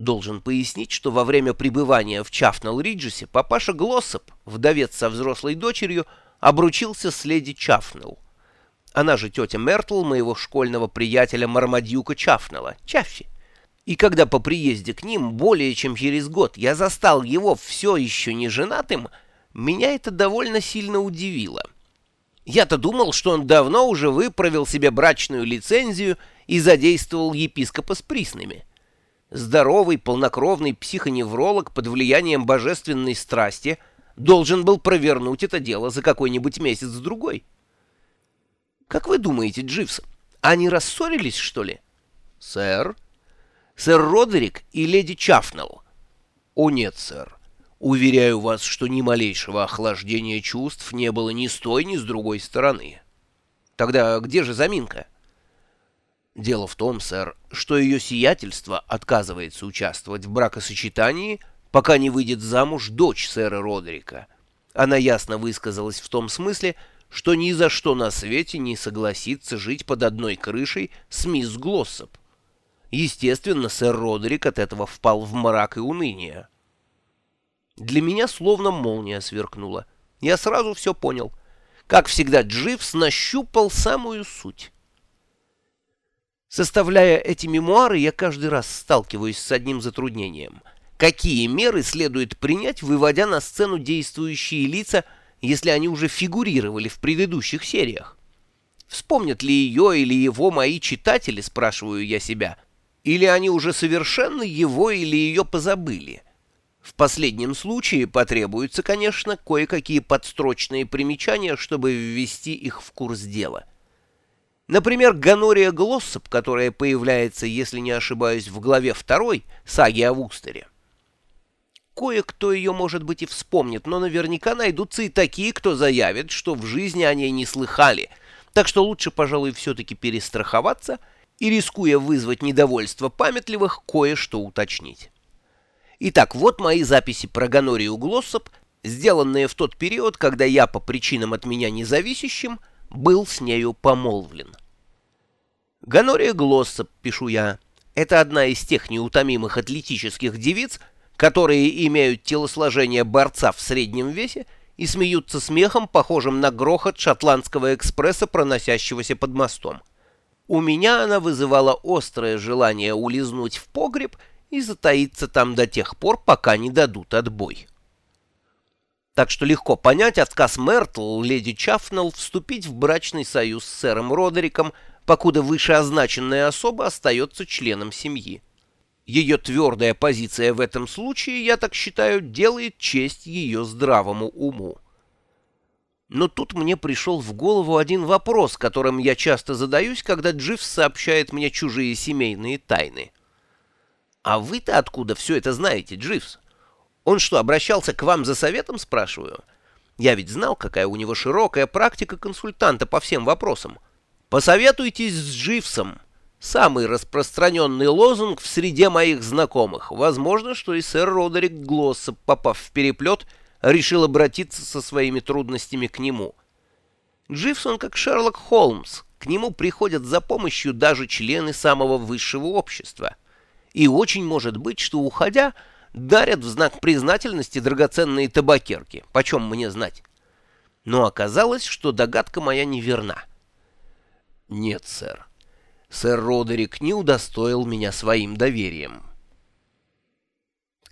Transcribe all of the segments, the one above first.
Должен пояснить, что во время пребывания в Чафнелл-Риджесе папаша Глоссоп, вдовец со взрослой дочерью, обручился с леди Чафнелл. Она же тетя Мертл моего школьного приятеля Мармадьюка Чафнелла, Чаффи. И когда по приезде к ним более чем через год я застал его все еще не женатым, меня это довольно сильно удивило. Я-то думал, что он давно уже выправил себе брачную лицензию и задействовал епископа с приснами. Здоровый, полнокровный психоневролог под влиянием божественной страсти должен был провернуть это дело за какой-нибудь месяц-другой. Как вы думаете, Дживс, они рассорились, что ли? Сэр? Сэр Родерик и леди Чафнелл? О нет, сэр. Уверяю вас, что ни малейшего охлаждения чувств не было ни с той, ни с другой стороны. Тогда где же заминка? Дело в том, сэр, что ее сиятельство отказывается участвовать в бракосочетании, пока не выйдет замуж дочь сэра Родерика. Она ясно высказалась в том смысле, что ни за что на свете не согласится жить под одной крышей с мисс Глоссоп. Естественно, сэр Родерик от этого впал в мрак и уныние. Для меня словно молния сверкнула. Я сразу все понял. Как всегда, Дживс нащупал самую суть. Составляя эти мемуары, я каждый раз сталкиваюсь с одним затруднением. Какие меры следует принять, выводя на сцену действующие лица – если они уже фигурировали в предыдущих сериях? Вспомнят ли ее или его мои читатели, спрашиваю я себя, или они уже совершенно его или ее позабыли? В последнем случае потребуются, конечно, кое-какие подстрочные примечания, чтобы ввести их в курс дела. Например, Ганория Глоссоп, которая появляется, если не ошибаюсь, в главе 2 саги о Вустере. Кое-кто ее, может быть, и вспомнит, но наверняка найдутся и такие, кто заявит, что в жизни о ней не слыхали. Так что лучше, пожалуй, все-таки перестраховаться и, рискуя вызвать недовольство памятливых, кое-что уточнить. Итак, вот мои записи про Гонорию Глоссоп, сделанные в тот период, когда я, по причинам от меня независящим, был с нею помолвлен. Гонория Глоссоп, пишу я, это одна из тех неутомимых атлетических девиц, которые имеют телосложение борца в среднем весе и смеются смехом, похожим на грохот шотландского экспресса, проносящегося под мостом. У меня она вызывала острое желание улизнуть в погреб и затаиться там до тех пор, пока не дадут отбой. Так что легко понять отказ Мертл, леди Чафнелл, вступить в брачный союз с сэром Родериком, покуда вышеозначенная особа остается членом семьи. Ее твердая позиция в этом случае, я так считаю, делает честь ее здравому уму. Но тут мне пришел в голову один вопрос, которым я часто задаюсь, когда Дживс сообщает мне чужие семейные тайны. «А вы-то откуда все это знаете, Дживс? Он что, обращался к вам за советом, спрашиваю? Я ведь знал, какая у него широкая практика консультанта по всем вопросам. Посоветуйтесь с Дживсом». Самый распространенный лозунг в среде моих знакомых. Возможно, что и сэр Родерик Глоссоп, попав в переплет, решил обратиться со своими трудностями к нему. Дживсон как Шерлок Холмс. К нему приходят за помощью даже члены самого высшего общества. И очень может быть, что, уходя, дарят в знак признательности драгоценные табакерки. Почем мне знать? Но оказалось, что догадка моя неверна. Нет, сэр сэр Родерик не удостоил меня своим доверием.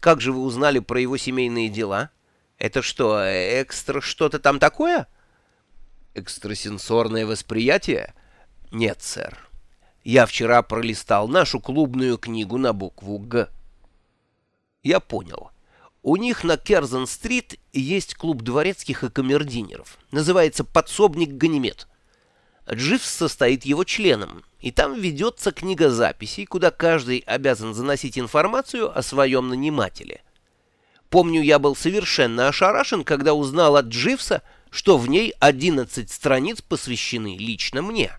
«Как же вы узнали про его семейные дела? Это что, экстра что-то там такое?» «Экстрасенсорное восприятие? Нет, сэр. Я вчера пролистал нашу клубную книгу на букву «Г». Я понял. У них на Керзен-стрит есть клуб дворецких и камердинеров. Называется «Подсобник Ганимед». Дживс состоит его членом, и там ведется книга записей, куда каждый обязан заносить информацию о своем нанимателе. Помню, я был совершенно ошарашен, когда узнал от Дживса, что в ней 11 страниц посвящены лично мне.